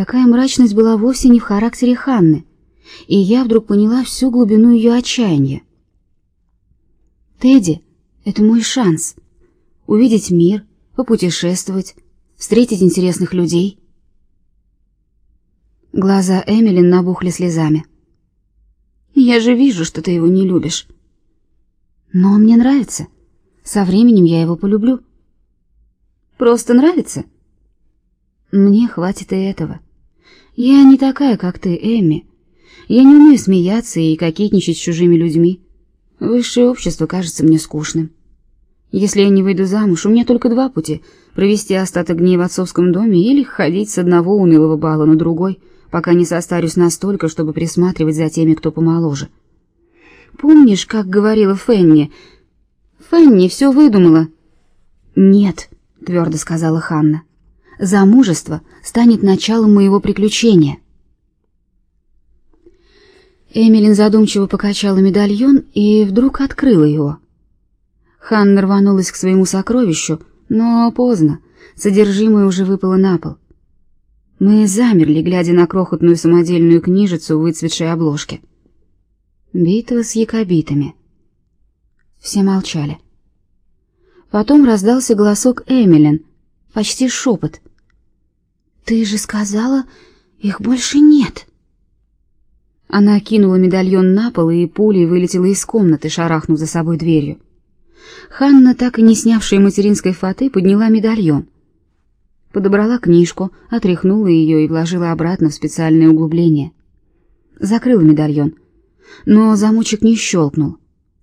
Такая мрачность была вовсе не в характере Ханны, и я вдруг поняла всю глубину ее отчаяния. Тедди — это мой шанс увидеть мир, попутешествовать, встретить интересных людей. Глаза Эмилин набухли слезами. Я же вижу, что ты его не любишь. Но он мне нравится. Со временем я его полюблю. Просто нравится? Мне хватит и этого. Я не такая, как ты, Эми. Я не умею смеяться и кокетничать с чужими людьми. Высшее общество кажется мне скучным. Если я не выйду замуж, у меня только два пути: провести остаток дней в отцовском доме или ходить с одного унылого бала на другой, пока не состарюсь настолько, чтобы присматривать за теми, кто помоложе. Помнишь, как говорила Фенни? Фенни все выдумала. Нет, твердо сказала Ханна. Замужество станет началом моего приключения. Эмилин задумчиво покачала медальон и вдруг открыла его. Ханна рванулась к своему сокровищу, но поздно. Содержимое уже выпало на пол. Мы замерли, глядя на крохотную самодельную книжицу в выцветшей обложке. Битва с якобитами. Все молчали. Потом раздался голосок Эмилин, почти шепот. «Ты же сказала, их больше нет!» Она кинула медальон на пол и пулей вылетела из комнаты, шарахнув за собой дверью. Ханна, так и не снявшая материнской фаты, подняла медальон. Подобрала книжку, отряхнула ее и вложила обратно в специальное углубление. Закрыла медальон, но замочек не щелкнул,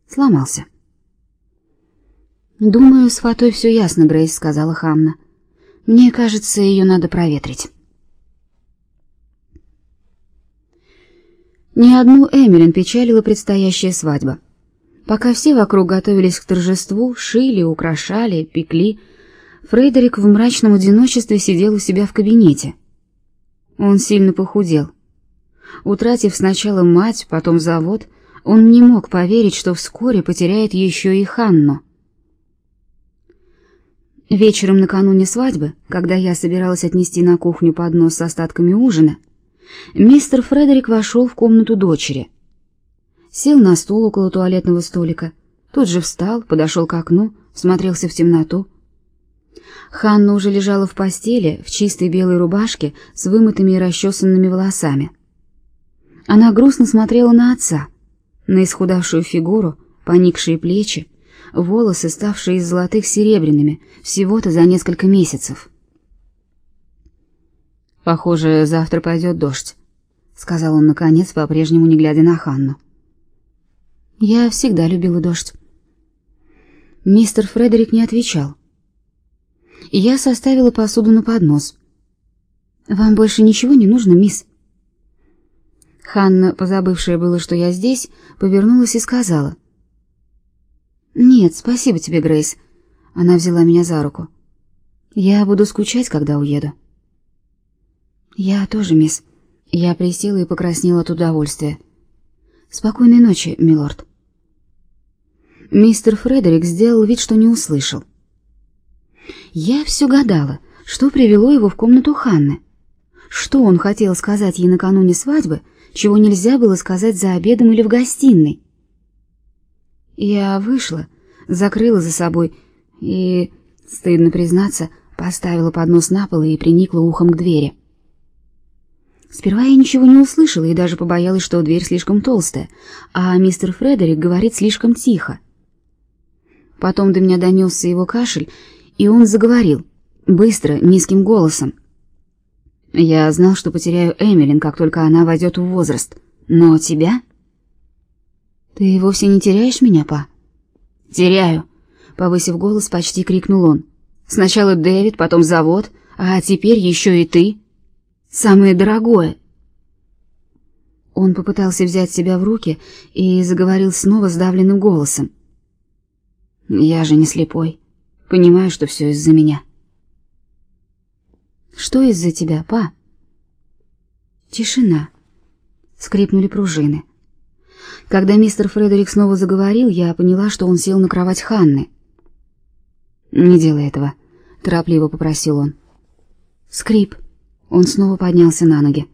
сломался. «Думаю, с фатой все ясно, Грейс», — сказала Ханна. «Мне кажется, ее надо проветрить». Ни одну Эмилин печалила предстоящая свадьба. Пока все вокруг готовились к торжеству, шили, украшали, пекли, Фредерик в мрачном одиночестве сидел у себя в кабинете. Он сильно похудел. Утратив сначала мать, потом завод, он не мог поверить, что вскоре потеряет еще и Ханну. Вечером накануне свадьбы, когда я собиралась отнести на кухню поднос с остатками ужина, мистер Фредерик вошел в комнату дочери — сел на стул около туалетного столика, тут же встал, подошел к окну, смотрелся в темноту. Ханна уже лежала в постели в чистой белой рубашке с вымытыми и расчесанными волосами. Она грустно смотрела на отца, на исхудавшую фигуру, поникшие плечи, волосы, ставшие из золотых серебряными, всего-то за несколько месяцев. Похоже, завтра пойдет дождь, сказал он наконец, по-прежнему не глядя на Ханну. Я всегда любила дождь. Мистер Фредерик не отвечал. Я составила посуду на поднос. Вам больше ничего не нужно, мисс? Ханна, позабывшая было, что я здесь, повернулась и сказала: "Нет, спасибо тебе, Грейс". Она взяла меня за руку. "Я буду скучать, когда уеду". "Я тоже, мисс". Я присела и покраснела от удовольствия. Спокойной ночи, милорд. Мистер Фредерик сделал вид, что не услышал. Я все гадала, что привело его в комнату Ханны. Что он хотел сказать ей накануне свадьбы, чего нельзя было сказать за обедом или в гостиной. Я вышла, закрыла за собой и, стыдно признаться, поставила поднос на пол и приникла ухом к двери. Сперва я ничего не услышала и даже побоялась, что дверь слишком толстая, а мистер Фредерик говорит слишком тихо. Потом до меня донесся его кашель, и он заговорил, быстро, низким голосом. Я знал, что потеряю Эмилин, как только она войдет в возраст. Но тебя? Ты вовсе не теряешь меня, па? Теряю, повысив голос, почти крикнул он. Сначала Дэвид, потом завод, а теперь еще и ты. Самое дорогое. Он попытался взять себя в руки и заговорил снова сдавленным голосом. Я же не слепой. Понимаю, что все из-за меня. Что из-за тебя, па? Тишина. Скрипнули пружины. Когда мистер Фредерик снова заговорил, я поняла, что он сел на кровать Ханны. «Не делай этого», — торопливо попросил он. Скрип. Он снова поднялся на ноги.